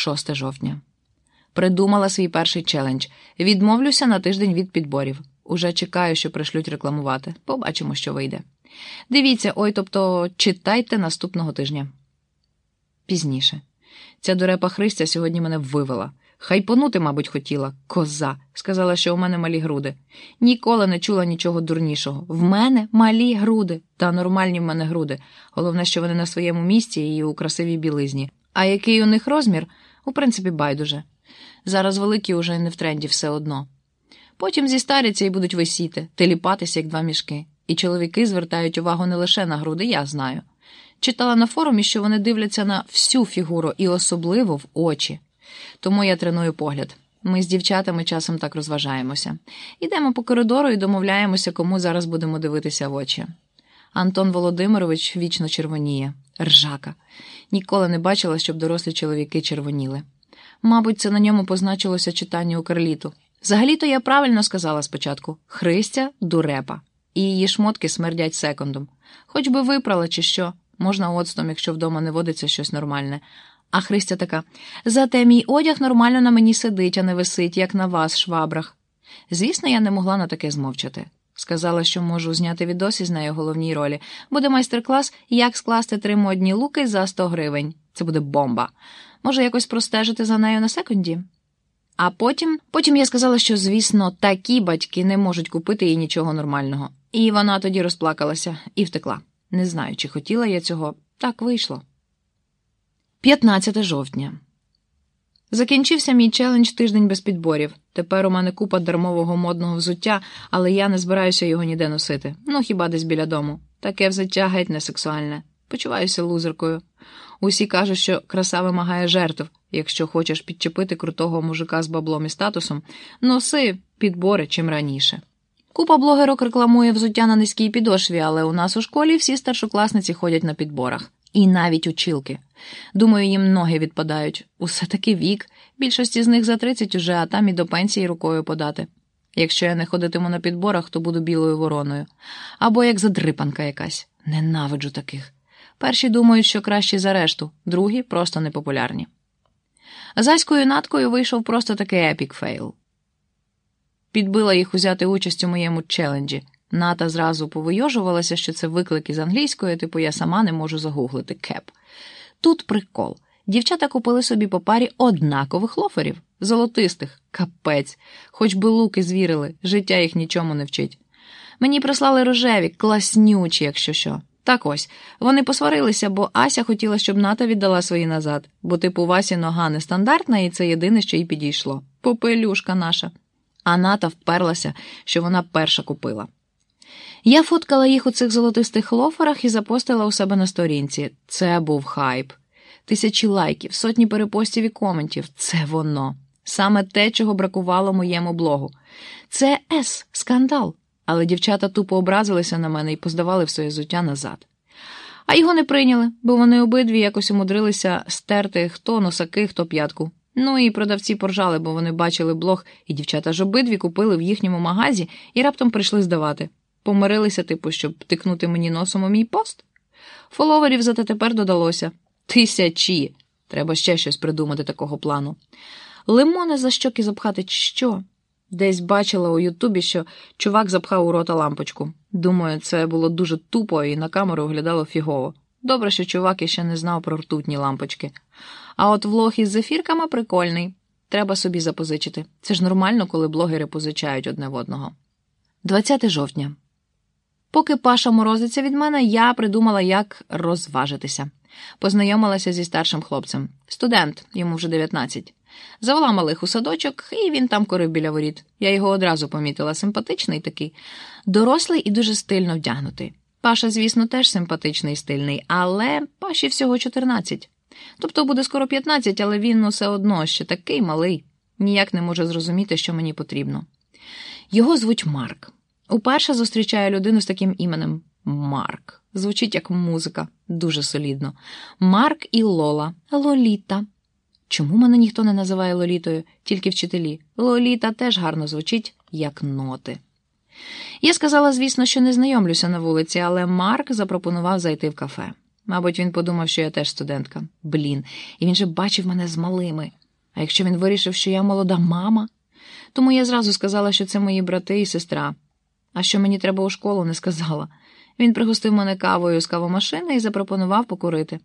6 жовтня. Придумала свій перший челендж. Відмовлюся на тиждень від підборів. Уже чекаю, що пришлють рекламувати. Побачимо, що вийде. Дивіться, ой, тобто читайте наступного тижня. Пізніше. Ця дурепа Христя сьогодні мене вивела. Хайпонути, мабуть, хотіла. Коза. Сказала, що у мене малі груди. Ніколи не чула нічого дурнішого. В мене малі груди. Та нормальні в мене груди. Головне, що вони на своєму місці і у красивій білизні. А який у них розмір, у принципі, байдуже. Зараз великі уже не в тренді все одно. Потім зістаряться і будуть висіти, теліпатися, як два мішки. І чоловіки звертають увагу не лише на груди, я знаю. Читала на форумі, що вони дивляться на всю фігуру і особливо в очі. Тому я треную погляд. Ми з дівчатами часом так розважаємося. Йдемо по коридору і домовляємося, кому зараз будемо дивитися в очі. Антон Володимирович вічно червоніє, ржака. Ніколи не бачила, щоб дорослі чоловіки червоніли. Мабуть, це на ньому позначилося читання у карліту. Взагалі-то я правильно сказала спочатку Христя дурепа, і її шмотки смердять секундом. Хоч би випрала, чи що, можна оцтом, якщо вдома не водиться щось нормальне. А Христя така зате мій одяг нормально на мені сидить, а не висить, як на вас, швабрах. Звісно, я не могла на таке змовчати. Сказала, що можу зняти відос із нею головній ролі. Буде майстер-клас, як скласти три модні луки за 100 гривень. Це буде бомба. Може, якось простежити за нею на секунді? А потім потім я сказала, що, звісно, такі батьки не можуть купити їй нічого нормального. І вона тоді розплакалася і втекла. Не знаю, чи хотіла я цього, так вийшло. 15 жовтня. Закінчився мій челендж тиждень без підборів. Тепер у мене купа дармового модного взуття, але я не збираюся його ніде носити. Ну хіба десь біля дому. Таке взуття геть не сексуальне. Почуваюся лузеркою. Усі кажуть, що краса вимагає жертв. Якщо хочеш підчепити крутого мужика з баблом і статусом, носи підбори чим раніше. Купа блогерок рекламує взуття на низькій підошві, але у нас у школі всі старшокласниці ходять на підборах. І навіть училки. Думаю, їм ноги відпадають. Усе таки вік. Більшості з них за 30 уже, а там і до пенсії рукою подати. Якщо я не ходитиму на підборах, то буду білою вороною. Або як задрипанка якась. Ненавиджу таких. Перші думають, що кращі за решту, другі просто непопулярні. З Аською, Наткою вийшов просто такий epic fail. Підбила їх узяти участь у моєму челенджі. Ната зразу повийожувалася, що це виклик із англійської, типу я сама не можу загуглити кеп. Тут прикол. Дівчата купили собі по парі однакових лоферів, золотистих, капець, хоч би луки звірили, життя їх нічому не вчить. Мені прислали рожеві, класнючі, якщо що. Так ось, вони посварилися, бо Ася хотіла, щоб ната віддала свої назад, бо типу Васі нога нестандартна, і це єдине, що їй підійшло. Попелюшка наша. А ната вперлася, що вона перша купила. Я фоткала їх у цих золотистих лоферах і запостила у себе на сторінці. Це був хайп. Тисячі лайків, сотні перепостів і коментів. Це воно. Саме те, чого бракувало моєму блогу. Це С, скандал. Але дівчата тупо образилися на мене і поздавали все взуття назад. А його не прийняли, бо вони обидві якось умудрилися стерти хто носаки, хто п'ятку. Ну і продавці поржали, бо вони бачили блог, і дівчата ж обидві купили в їхньому магазі і раптом прийшли здавати. Помирилися, типу, щоб тикнути мені носом у мій пост. Фоловерів зате тепер додалося тисячі. Треба ще щось придумати такого плану. Лимони за щоки запхати, чи що? Десь бачила у Ютубі, що чувак запхав у рота лампочку. Думаю, це було дуже тупо і на камеру виглядало фігово. Добре, що чувак іще не знав про ртутні лампочки. А от влог із зефірками прикольний. Треба собі запозичити. Це ж нормально, коли блогери позичають одне в одного. 20 жовтня. Поки Паша морозиться від мене, я придумала, як розважитися. Познайомилася зі старшим хлопцем. Студент, йому вже 19. Завела малих у садочок, і він там корив біля воріт. Я його одразу помітила симпатичний такий, дорослий і дуже стильно вдягнутий. Паша, звісно, теж симпатичний і стильний, але Паші всього 14. Тобто буде скоро 15, але він усе одно ще такий малий, ніяк не може зрозуміти, що мені потрібно. Його звуть Марк. Уперше зустрічаю людину з таким іменем Марк. Звучить як музика, дуже солідно. Марк і Лола, Лоліта. Чому мене ніхто не називає Лолітою, тільки вчителі? Лоліта теж гарно звучить, як ноти. Я сказала, звісно, що не знайомлюся на вулиці, але Марк запропонував зайти в кафе. Мабуть, він подумав, що я теж студентка. Блін, і він же бачив мене з малими. А якщо він вирішив, що я молода мама? Тому я зразу сказала, що це мої брати і сестра. А що мені треба у школу, не сказала. Він пригостив мене кавою з кавомашини і запропонував покурити.